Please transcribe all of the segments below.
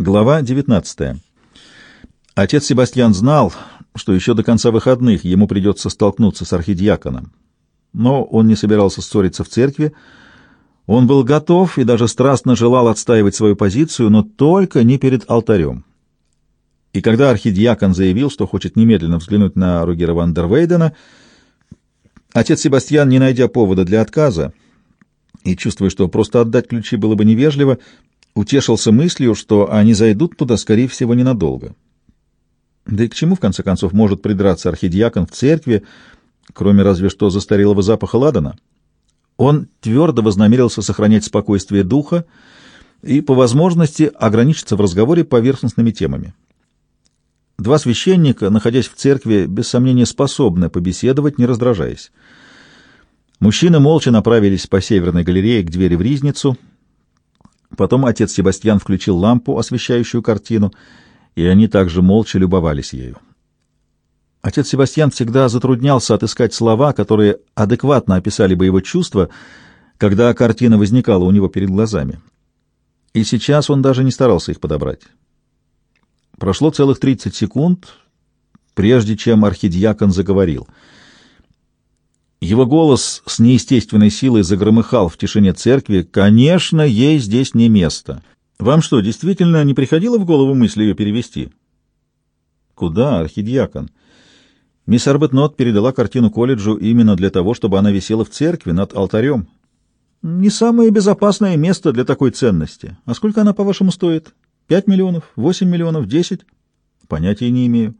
Глава 19. Отец Себастьян знал, что еще до конца выходных ему придется столкнуться с архидиаконом. Но он не собирался ссориться в церкви. Он был готов и даже страстно желал отстаивать свою позицию, но только не перед алтарем. И когда архидиакон заявил, что хочет немедленно взглянуть на Ругера ван дер Вейдена, отец Себастьян, не найдя повода для отказа и чувствуя, что просто отдать ключи было бы невежливо, утешился мыслью, что они зайдут туда, скорее всего, ненадолго. Да и к чему, в конце концов, может придраться архидиакон в церкви, кроме разве что застарелого запаха ладана? Он твердо вознамерился сохранять спокойствие духа и, по возможности, ограничиться в разговоре поверхностными темами. Два священника, находясь в церкви, без сомнения способны побеседовать, не раздражаясь. Мужчины молча направились по северной галерее к двери в ризницу — Потом отец Себастьян включил лампу, освещающую картину, и они также молча любовались ею. Отец Себастьян всегда затруднялся отыскать слова, которые адекватно описали бы его чувства, когда картина возникала у него перед глазами. И сейчас он даже не старался их подобрать. Прошло целых 30 секунд, прежде чем архидиакон заговорил — его голос с неестественной силой загромыхал в тишине церкви. «Конечно, ей здесь не место. Вам что, действительно не приходило в голову мысль ее перевести?» «Куда, архидиакон?» Мисс Арбетнот передала картину колледжу именно для того, чтобы она висела в церкви над алтарем. «Не самое безопасное место для такой ценности. А сколько она, по-вашему, стоит? Пять миллионов? Восемь миллионов? Десять?» «Понятия не имею».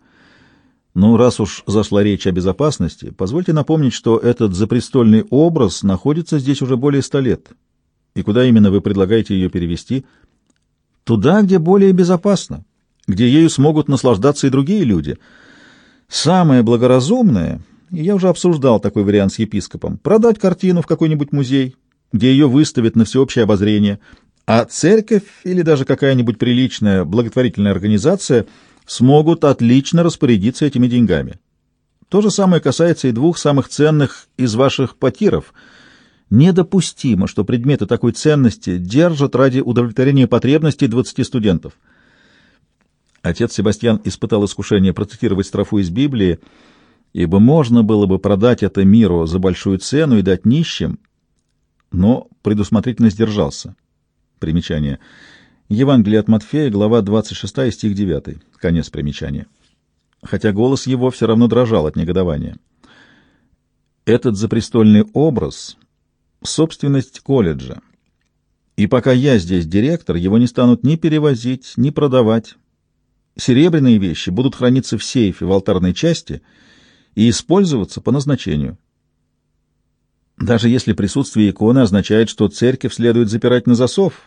Ну, раз уж зашла речь о безопасности, позвольте напомнить, что этот запрестольный образ находится здесь уже более ста лет. И куда именно вы предлагаете ее перевести? Туда, где более безопасно, где ею смогут наслаждаться и другие люди. Самое благоразумное, и я уже обсуждал такой вариант с епископом, продать картину в какой-нибудь музей, где ее выставят на всеобщее обозрение, а церковь или даже какая-нибудь приличная благотворительная организация — смогут отлично распорядиться этими деньгами. То же самое касается и двух самых ценных из ваших потиров. Недопустимо, что предметы такой ценности держат ради удовлетворения потребностей 20 студентов. Отец Себастьян испытал искушение процитировать строфу из Библии, ибо можно было бы продать это миру за большую цену и дать нищим, но предусмотрительно сдержался. Примечание — Евангелие от Матфея, глава 26, стих 9. Конец примечания. Хотя голос его все равно дрожал от негодования. Этот запрестольный образ — собственность колледжа. И пока я здесь директор, его не станут ни перевозить, ни продавать. Серебряные вещи будут храниться в сейфе в алтарной части и использоваться по назначению. Даже если присутствие иконы означает, что церковь следует запирать на засов,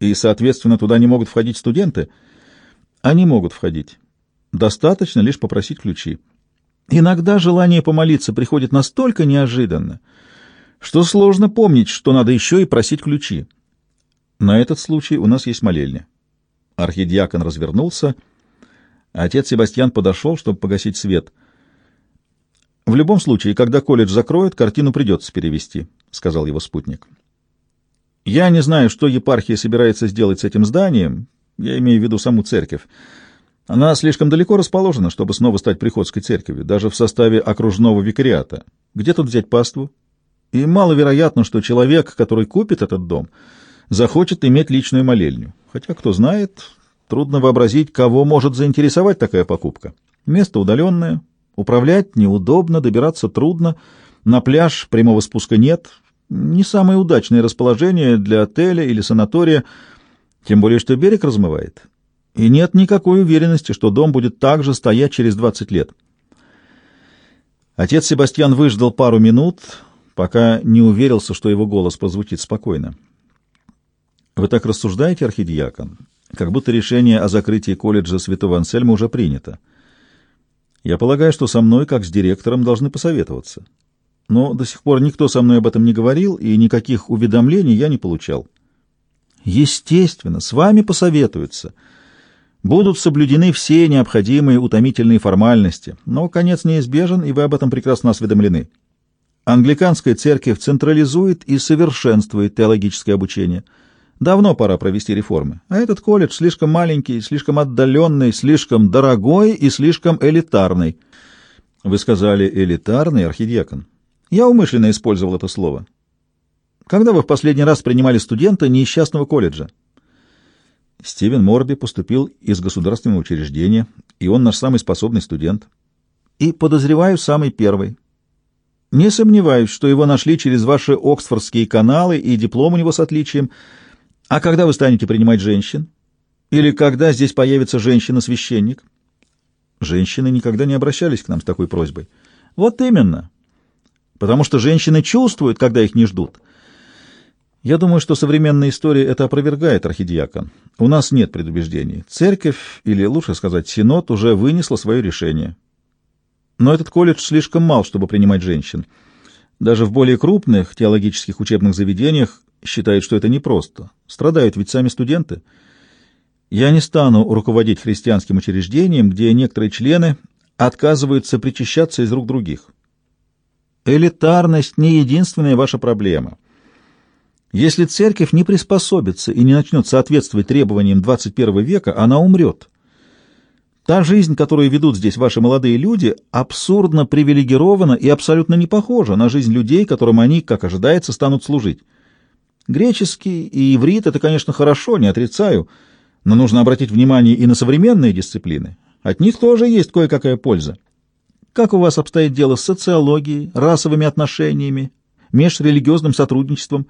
и, соответственно, туда не могут входить студенты, они могут входить. Достаточно лишь попросить ключи. Иногда желание помолиться приходит настолько неожиданно, что сложно помнить, что надо еще и просить ключи. На этот случай у нас есть молельня. Архидиакон развернулся, отец Себастьян подошел, чтобы погасить свет. «В любом случае, когда колледж закроют, картину придется перевести», — сказал его спутник. Я не знаю, что епархия собирается сделать с этим зданием, я имею в виду саму церковь. Она слишком далеко расположена, чтобы снова стать приходской церковью, даже в составе окружного викариата. Где тут взять паству? И маловероятно, что человек, который купит этот дом, захочет иметь личную молельню. Хотя, кто знает, трудно вообразить, кого может заинтересовать такая покупка. Место удаленное, управлять неудобно, добираться трудно, на пляж прямого спуска нет, не самое удачное расположение для отеля или санатория, тем более что берег размывает. И нет никакой уверенности, что дом будет также стоять через 20 лет. Отец Себастьян выждал пару минут, пока не уверился, что его голос прозвучит спокойно. «Вы так рассуждаете, архидиакон, как будто решение о закрытии колледжа святого Ансельма уже принято. Я полагаю, что со мной, как с директором, должны посоветоваться но до сих пор никто со мной об этом не говорил, и никаких уведомлений я не получал. Естественно, с вами посоветуются. Будут соблюдены все необходимые утомительные формальности, но конец неизбежен, и вы об этом прекрасно осведомлены. Англиканская церковь централизует и совершенствует теологическое обучение. Давно пора провести реформы. А этот колледж слишком маленький, слишком отдаленный, слишком дорогой и слишком элитарный. Вы сказали «элитарный», архидиакон. Я умышленно использовал это слово. Когда вы в последний раз принимали студента несчастного колледжа? Стивен Морби поступил из государственного учреждения, и он наш самый способный студент. И, подозреваю, самый первый. Не сомневаюсь, что его нашли через ваши оксфордские каналы, и диплом у него с отличием — а когда вы станете принимать женщин? Или когда здесь появится женщина-священник? Женщины никогда не обращались к нам с такой просьбой. Вот именно. Потому что женщины чувствуют, когда их не ждут. Я думаю, что современная история это опровергает, архидиакон. У нас нет предубеждений. Церковь, или лучше сказать, Синод, уже вынесла свое решение. Но этот колледж слишком мал, чтобы принимать женщин. Даже в более крупных теологических учебных заведениях считают, что это непросто. Страдают ведь сами студенты. Я не стану руководить христианским учреждением, где некоторые члены отказываются причащаться из рук других. Элитарность не единственная ваша проблема. Если церковь не приспособится и не начнет соответствовать требованиям 21 века, она умрет. Та жизнь, которую ведут здесь ваши молодые люди, абсурдно привилегирована и абсолютно не похожа на жизнь людей, которым они, как ожидается, станут служить. Греческий и иврит — это, конечно, хорошо, не отрицаю, но нужно обратить внимание и на современные дисциплины. От них тоже есть кое-какая польза. Как у вас обстоит дело с социологией, расовыми отношениями, межрелигиозным сотрудничеством?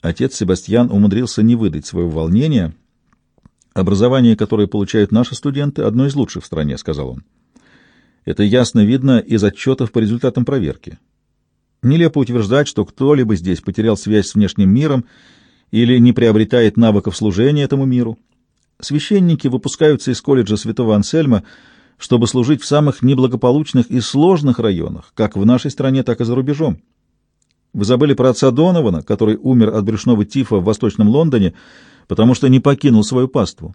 Отец Себастьян умудрился не выдать своего волнения. «Образование, которое получают наши студенты, одно из лучших в стране», — сказал он. «Это ясно видно из отчетов по результатам проверки. Нелепо утверждать, что кто-либо здесь потерял связь с внешним миром или не приобретает навыков служения этому миру. Священники выпускаются из колледжа святого Ансельма, чтобы служить в самых неблагополучных и сложных районах, как в нашей стране, так и за рубежом. Вы забыли про отца Донована, который умер от брюшного тифа в Восточном Лондоне, потому что не покинул свою паству.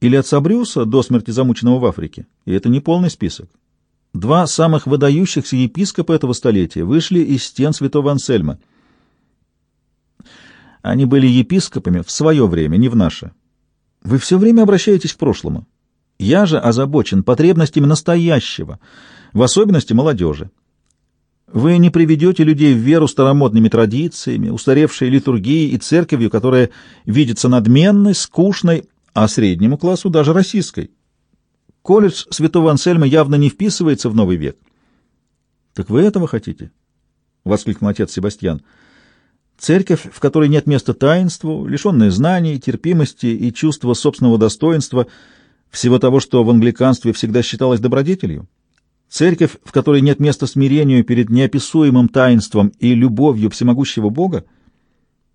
Или отца Брюса, до смерти замученного в Африке. И это не полный список. Два самых выдающихся епископа этого столетия вышли из стен святого Ансельма. Они были епископами в свое время, не в наше. Вы все время обращаетесь к прошлому. Я же озабочен потребностями настоящего, в особенности молодежи. Вы не приведете людей в веру старомодными традициями, устаревшей литургией и церковью, которая видится надменной, скучной, а среднему классу даже российской. Колледж святого Ансельма явно не вписывается в новый век. — Так вы этого хотите? — воскликнул отец Себастьян. — Церковь, в которой нет места таинству, лишенная знаний, терпимости и чувства собственного достоинства, всего того, что в англиканстве всегда считалось добродетелью? Церковь, в которой нет места смирению перед неописуемым таинством и любовью всемогущего Бога —